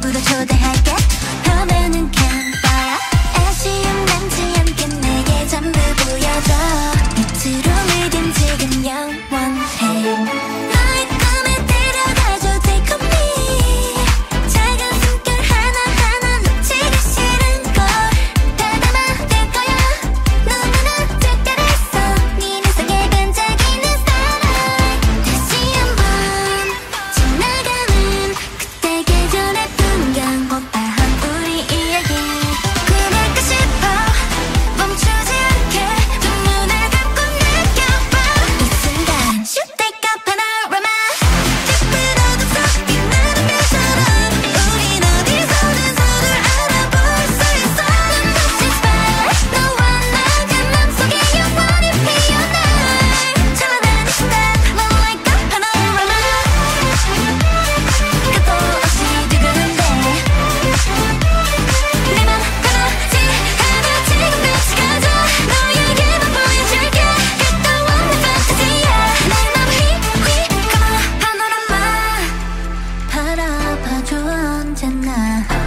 ブルちょ呐。